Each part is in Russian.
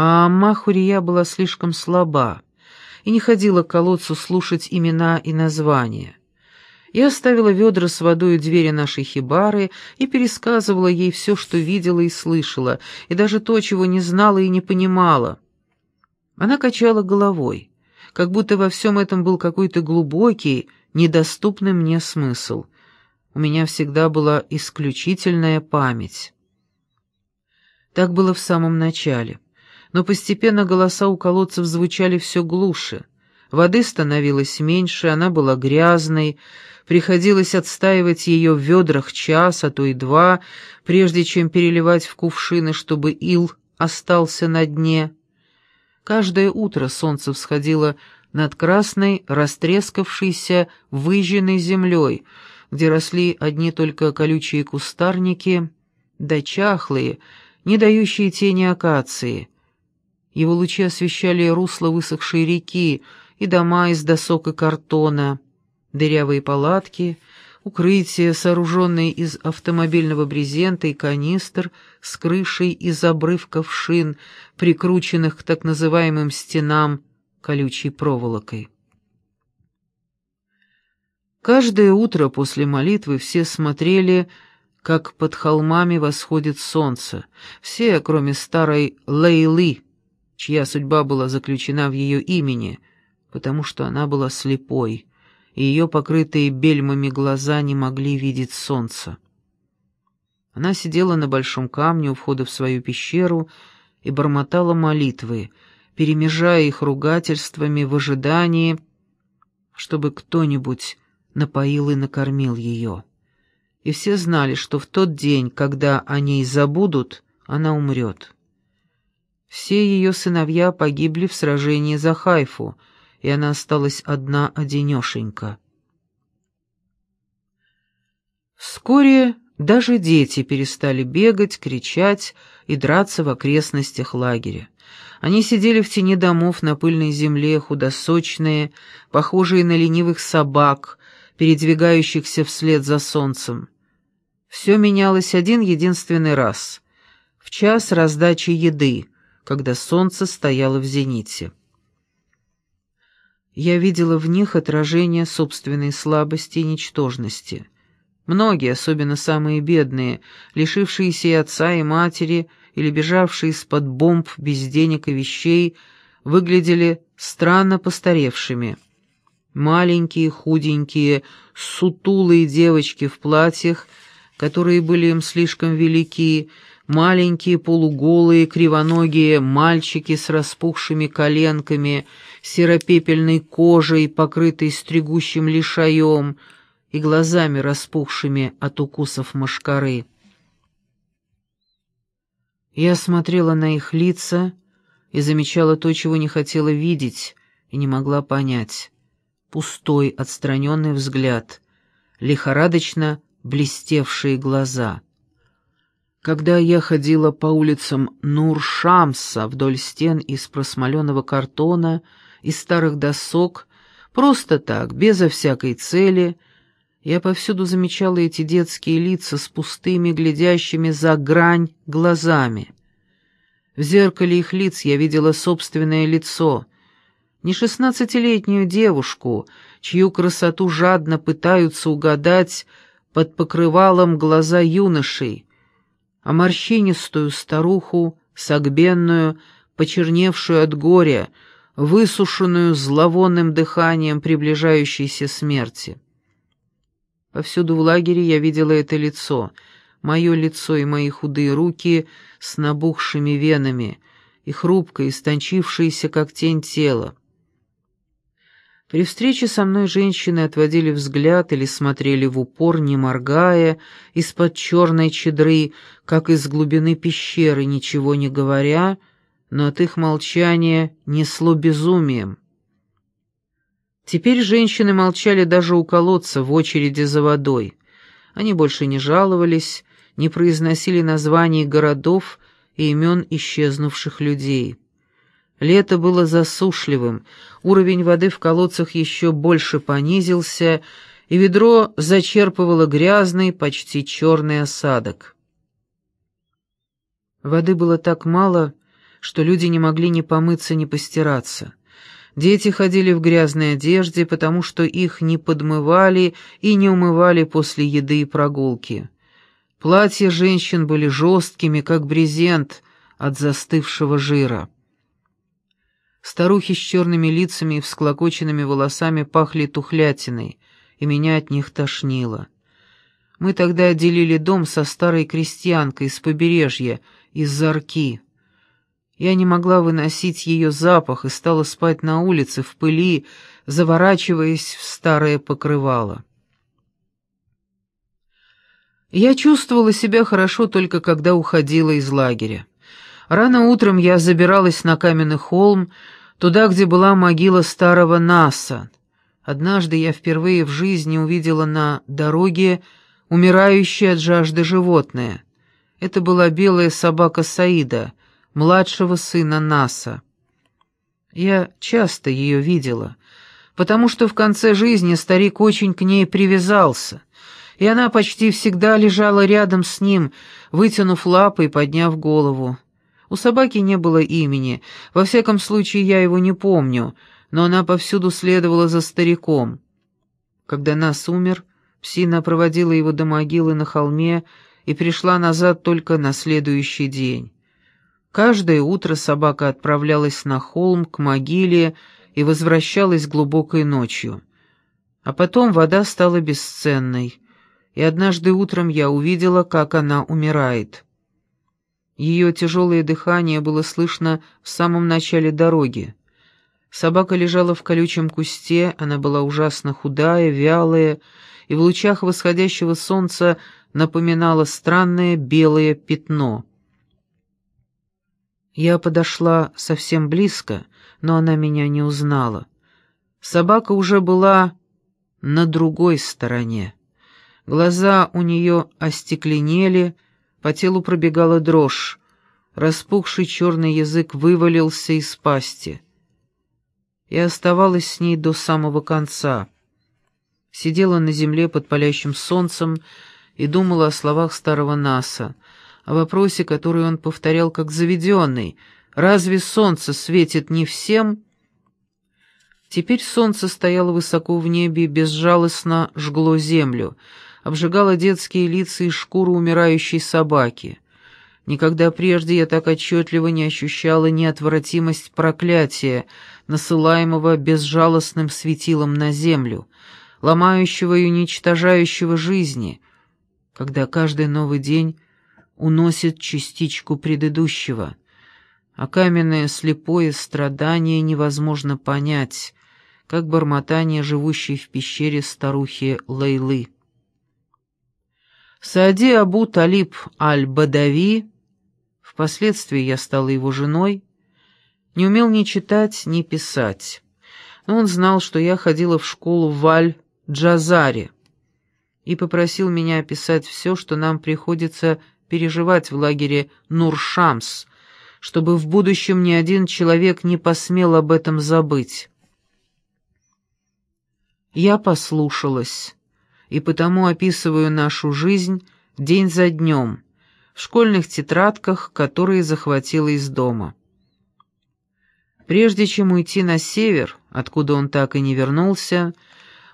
А Махурия была слишком слаба и не ходила к колодцу слушать имена и названия. Я оставила ведра с водой у двери нашей хибары и пересказывала ей все, что видела и слышала, и даже то, чего не знала и не понимала. Она качала головой, как будто во всем этом был какой-то глубокий, недоступный мне смысл. У меня всегда была исключительная память. Так было в самом начале. Но постепенно голоса у колодцев звучали все глуше. Воды становилось меньше, она была грязной, приходилось отстаивать ее в ведрах час, а то и два, прежде чем переливать в кувшины, чтобы ил остался на дне. Каждое утро солнце всходило над красной, растрескавшейся, выжженной землей, где росли одни только колючие кустарники, да чахлые, не дающие тени акации. Его лучи освещали русло высохшей реки и дома из досок и картона, дырявые палатки, укрытия, сооруженные из автомобильного брезента и канистр с крышей из обрывков шин, прикрученных к так называемым стенам колючей проволокой. Каждое утро после молитвы все смотрели, как под холмами восходит солнце, все, кроме старой Лейлы, чья судьба была заключена в ее имени, потому что она была слепой и ее покрытые бельмами глаза не могли видеть солнца. Она сидела на большом камне у входа в свою пещеру и бормотала молитвы, перемежая их ругательствами в ожидании, чтобы кто-нибудь напоил и накормил ее. И все знали, что в тот день, когда о ней забудут, она умрет. Все ее сыновья погибли в сражении за Хайфу — и она осталась одна-одинешенька. Вскоре даже дети перестали бегать, кричать и драться в окрестностях лагеря. Они сидели в тени домов на пыльной земле, худосочные, похожие на ленивых собак, передвигающихся вслед за солнцем. Все менялось один единственный раз — в час раздачи еды, когда солнце стояло в зените. Я видела в них отражение собственной слабости и ничтожности. Многие, особенно самые бедные, лишившиеся и отца, и матери, или бежавшие из-под бомб без денег и вещей, выглядели странно постаревшими. Маленькие, худенькие, сутулые девочки в платьях, которые были им слишком велики, маленькие полуголые кривоногие мальчики с распухшими коленками, серопепельной кожей, покрытой стригущим лишаем, и глазами распухшими от укусов мошкары. Я смотрела на их лица и замечала то, чего не хотела видеть и не могла понять. Пустой, отстраненный взгляд, лихорадочно блестевшие глаза — когда я ходила по улицам Нур-Шамса вдоль стен из просмоленного картона, из старых досок, просто так, безо всякой цели, я повсюду замечала эти детские лица с пустыми, глядящими за грань глазами. В зеркале их лиц я видела собственное лицо, не шестнадцатилетнюю девушку, чью красоту жадно пытаются угадать под покрывалом глаза юношей, а морщинистую старуху, согбенную, почерневшую от горя, высушенную зловонным дыханием приближающейся смерти. Повсюду в лагере я видела это лицо, мое лицо и мои худые руки с набухшими венами и хрупкое, истончившееся, как тень тела. При встрече со мной женщины отводили взгляд или смотрели в упор, не моргая, из-под черной чедры, как из глубины пещеры, ничего не говоря, но от их молчания несло безумием. Теперь женщины молчали даже у колодца в очереди за водой. Они больше не жаловались, не произносили названий городов и имен исчезнувших людей. Лето было засушливым, уровень воды в колодцах еще больше понизился, и ведро зачерпывало грязный, почти черный осадок. Воды было так мало, что люди не могли ни помыться, ни постираться. Дети ходили в грязной одежде, потому что их не подмывали и не умывали после еды и прогулки. Платья женщин были жесткими, как брезент от застывшего жира. Старухи с черными лицами и всклокоченными волосами пахли тухлятиной, и меня от них тошнило. Мы тогда отделили дом со старой крестьянкой с побережья, из Зарки. Я не могла выносить ее запах и стала спать на улице в пыли, заворачиваясь в старое покрывало. Я чувствовала себя хорошо только когда уходила из лагеря. Рано утром я забиралась на каменный холм, туда, где была могила старого Наса. Однажды я впервые в жизни увидела на дороге умирающее от жажды животное. Это была белая собака Саида, младшего сына Наса. Я часто ее видела, потому что в конце жизни старик очень к ней привязался, и она почти всегда лежала рядом с ним, вытянув лапы и подняв голову. У собаки не было имени, во всяком случае я его не помню, но она повсюду следовала за стариком. Когда нас умер, псина проводила его до могилы на холме и пришла назад только на следующий день. Каждое утро собака отправлялась на холм к могиле и возвращалась глубокой ночью. А потом вода стала бесценной, и однажды утром я увидела, как она умирает. Ее тяжелое дыхание было слышно в самом начале дороги. Собака лежала в колючем кусте, она была ужасно худая, вялая, и в лучах восходящего солнца напоминала странное белое пятно. Я подошла совсем близко, но она меня не узнала. Собака уже была на другой стороне. Глаза у нее остекленели, по телу пробегала дрожь. Распухший черный язык вывалился из пасти. Я оставалась с ней до самого конца. Сидела на земле под палящим солнцем и думала о словах старого Наса — о вопросе, который он повторял как заведенный. «Разве солнце светит не всем?» Теперь солнце стояло высоко в небе и безжалостно жгло землю, обжигало детские лица и шкуру умирающей собаки. Никогда прежде я так отчетливо не ощущала неотвратимость проклятия, насылаемого безжалостным светилом на землю, ломающего и уничтожающего жизни, когда каждый новый день уносит частичку предыдущего, а каменное слепое страдание невозможно понять, как бормотание живущей в пещере старухи Лейлы. Саади Абу Талиб Аль-Бадави, впоследствии я стала его женой, не умел ни читать, ни писать, но он знал, что я ходила в школу в Аль-Джазаре и попросил меня описать все, что нам приходится переживать в лагере Нуршамс, чтобы в будущем ни один человек не посмел об этом забыть. Я послушалась, и потому описываю нашу жизнь день за днем, в школьных тетрадках, которые захватила из дома. Прежде чем уйти на север, откуда он так и не вернулся,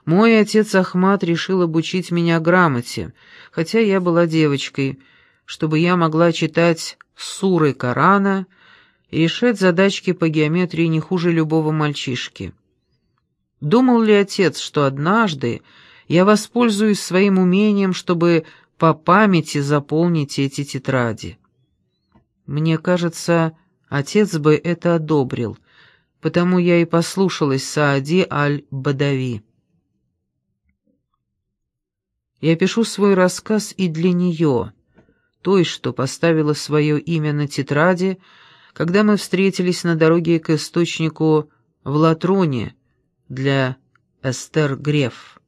мой отец Ахмат решил обучить меня грамоте, хотя я была девочкой — чтобы я могла читать суры Корана и решать задачки по геометрии не хуже любого мальчишки. Думал ли отец, что однажды я воспользуюсь своим умением, чтобы по памяти заполнить эти тетради? Мне кажется, отец бы это одобрил, потому я и послушалась Саади аль-Бадави. Я пишу свой рассказ и для нее — той, что поставила свое имя на тетради, когда мы встретились на дороге к источнику в Латроне для Эстер Греф,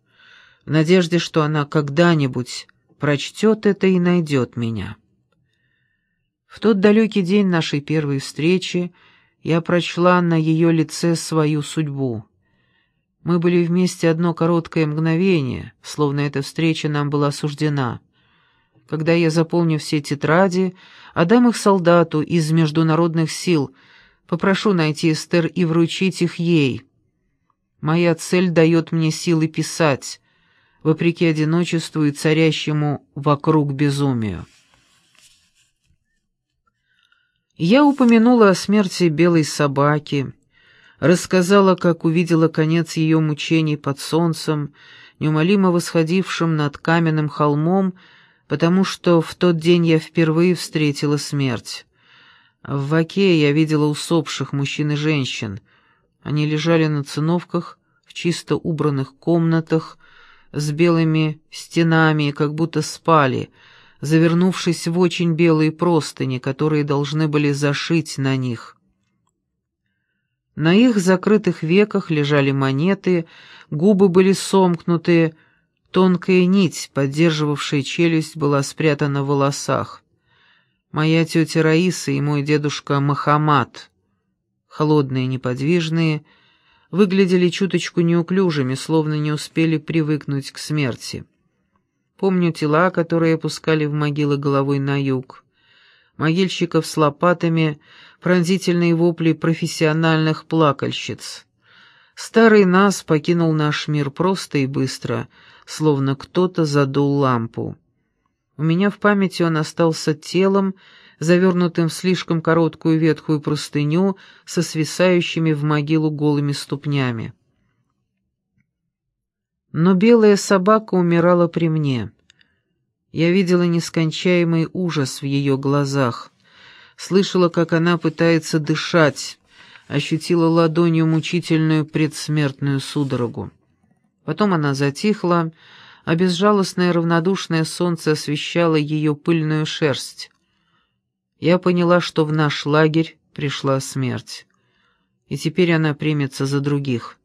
в надежде, что она когда-нибудь прочтет это и найдет меня. В тот далекий день нашей первой встречи я прочла на ее лице свою судьбу. Мы были вместе одно короткое мгновение, словно эта встреча нам была суждена — Когда я заполню все тетради, отдам их солдату из международных сил, попрошу найти Эстер и вручить их ей. Моя цель дает мне силы писать, вопреки одиночеству и царящему вокруг безумию. Я упомянула о смерти белой собаки, рассказала, как увидела конец ее мучений под солнцем, неумолимо восходившим над каменным холмом, потому что в тот день я впервые встретила смерть. В Ваке я видела усопших мужчин и женщин. Они лежали на циновках, в чисто убранных комнатах, с белыми стенами, как будто спали, завернувшись в очень белые простыни, которые должны были зашить на них. На их закрытых веках лежали монеты, губы были сомкнуты, тонкая нить, поддерживавшая челюсть, была спрятана в волосах. Моя тетя Раиса и мой дедушка Махамад, холодные, неподвижные, выглядели чуточку неуклюжими, словно не успели привыкнуть к смерти. Помню тела, которые опускали в могилы головой на юг, могильщиков с лопатами, пронзительные вопли профессиональных плакальщиц. Старый нас покинул наш мир просто и быстро, словно кто-то задул лампу. У меня в памяти он остался телом, завернутым в слишком короткую ветхую простыню со свисающими в могилу голыми ступнями. Но белая собака умирала при мне. Я видела нескончаемый ужас в ее глазах, слышала, как она пытается дышать, ощутила ладонью мучительную предсмертную судорогу. Потом она затихла, а безжалостное равнодушное солнце освещало ее пыльную шерсть. Я поняла, что в наш лагерь пришла смерть. И теперь она примется за других,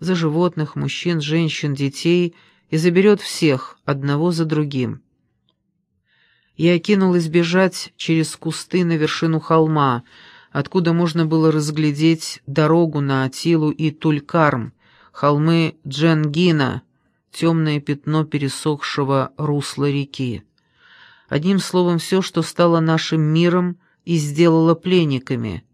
за животных, мужчин, женщин, детей и заберет всех, одного за другим. Я кинулась бежать через кусты на вершину холма, откуда можно было разглядеть дорогу на Атилу и Тулькарм, холмы Дженгина, темное пятно пересохшего русла реки. Одним словом, все, что стало нашим миром и сделало пленниками.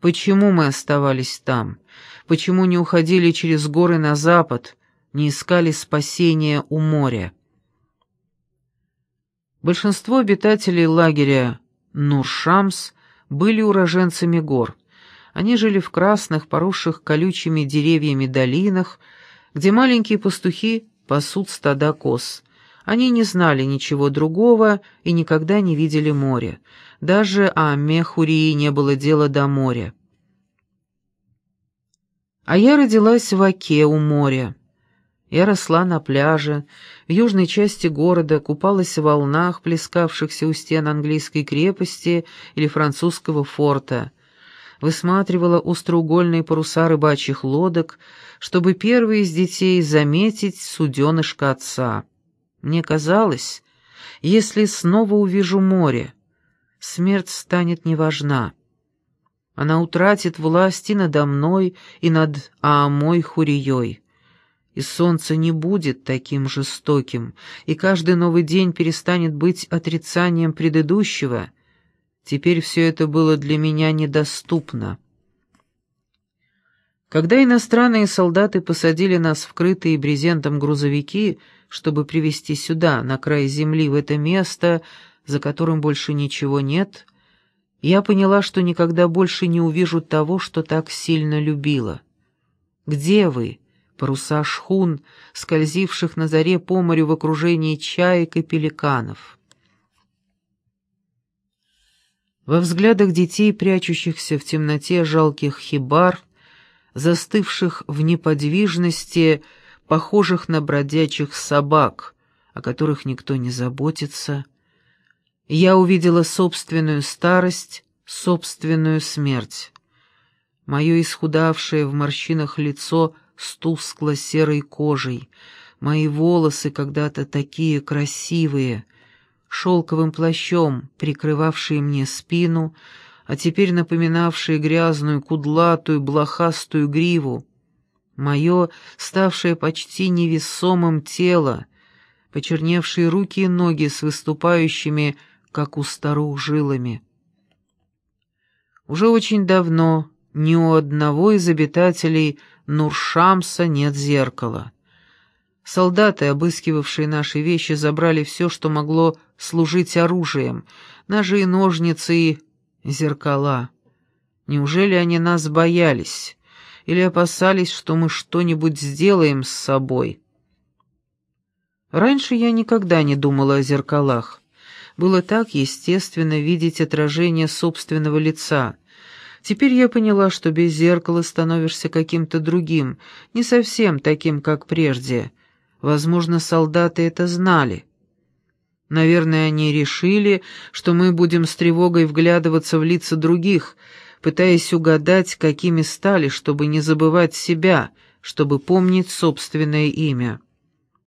Почему мы оставались там? Почему не уходили через горы на запад, не искали спасения у моря? Большинство обитателей лагеря Нуршамс были уроженцами гор. Они жили в красных, поросших колючими деревьями долинах, где маленькие пастухи пасут стада коз. Они не знали ничего другого и никогда не видели моря. Даже Аме Хурии не было дела до моря. А я родилась в Оке у моря. Я росла на пляже, в южной части города, купалась в волнах, плескавшихся у стен английской крепости или французского форта — высматривала остроугольные паруса рыбачьих лодок, чтобы первый из детей заметить суденышко отца. Мне казалось, если снова увижу море, смерть станет неважна. Она утратит власти надо мной и над Аамой Хурией. И солнце не будет таким жестоким, и каждый новый день перестанет быть отрицанием предыдущего — Теперь все это было для меня недоступно. Когда иностранные солдаты посадили нас в крытые брезентом грузовики, чтобы привезти сюда, на край земли, в это место, за которым больше ничего нет, я поняла, что никогда больше не увижу того, что так сильно любила. Где вы, паруса шхун, скользивших на заре по морю в окружении чаек и пеликанов?» Во взглядах детей, прячущихся в темноте жалких хибар, застывших в неподвижности, похожих на бродячих собак, о которых никто не заботится, я увидела собственную старость, собственную смерть. Мое исхудавшее в морщинах лицо с тускло-серой кожей, мои волосы когда-то такие красивые — шелковым плащом, прикрывавшие мне спину, а теперь напоминавшие грязную, кудлатую, блохастую гриву. Мое, ставшее почти невесомым тело, почерневшие руки и ноги с выступающими, как у старух, жилами. Уже очень давно ни у одного из обитателей Нуршамса нет зеркала. Солдаты, обыскивавшие наши вещи, забрали все, что могло служить оружием, ножи и ножницы и зеркала. Неужели они нас боялись или опасались, что мы что-нибудь сделаем с собой? Раньше я никогда не думала о зеркалах. Было так естественно видеть отражение собственного лица. Теперь я поняла, что без зеркала становишься каким-то другим, не совсем таким, как прежде. Возможно, солдаты это знали. Наверное, они решили, что мы будем с тревогой вглядываться в лица других, пытаясь угадать, какими стали, чтобы не забывать себя, чтобы помнить собственное имя.